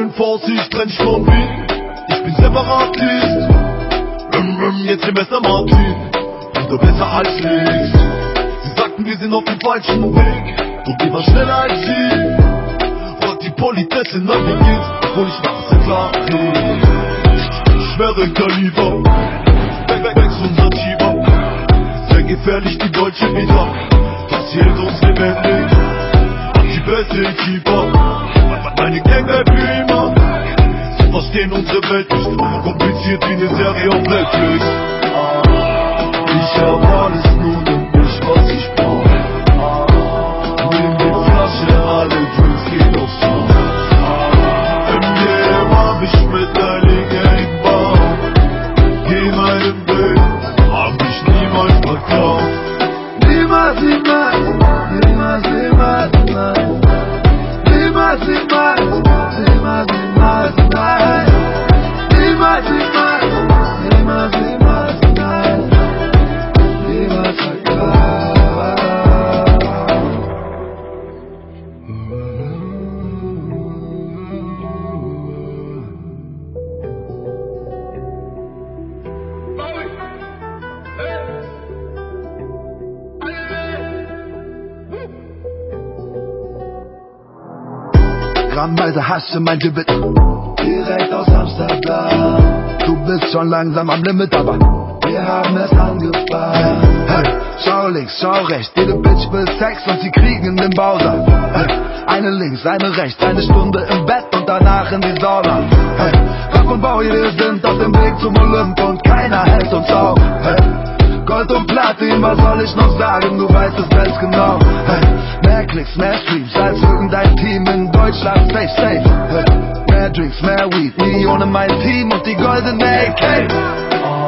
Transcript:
in Vorsicht, brenn ich vom Weg. Ich bin Separatist. Rum, rum, jetzt im Messer Martin. Oder besser als nichts. Sie sagten, wir sind auf dem falschen Weg. Doch wir waren schneller als sie. Fragt die Politessin, na wie geht's? Obwohl ich nachts klar Schwere Kaliber. Weg, weg, weg, unser Tiber. Sehr gefährlich, die Deutsche wieder. Passiert uns lebendig. Die beste Keeper. Meine Gang. Verstehen unsere Welt nicht. Kompliziert wie eine Serie auf Netflix. Ich hab alles nur und nicht, was ich brauch. Nimm die Flasche, alle Drinks gehen aufs Haus. MDM hab ich mit der Liga im Bauch. Geh meinen Weg, hab Grammweise Hasche, meinte bitte. Direkt aus Amsterdam. Du bist schon langsam am Limit, aber Wir haben es angefangen. hey, schau links, schau rechts. Jede Bitch will Sex und sie kriegen den Bowser. Hey, eine links, eine rechts, eine Stunde im Bett und danach in die Sauna. Hey, Rock und Bau, wir sind auf dem Weg zum Olymp und keiner hält uns auf. Hey, Gold und Platin, was soll ich noch sagen? Du weißt es ganz genau. Hey, mehr Klicks, mehr Streams als irgendein Team in Deutschland. Safe, safe. Mehr Drinks, mehr Weed, ohne mein Team und die goldene AK.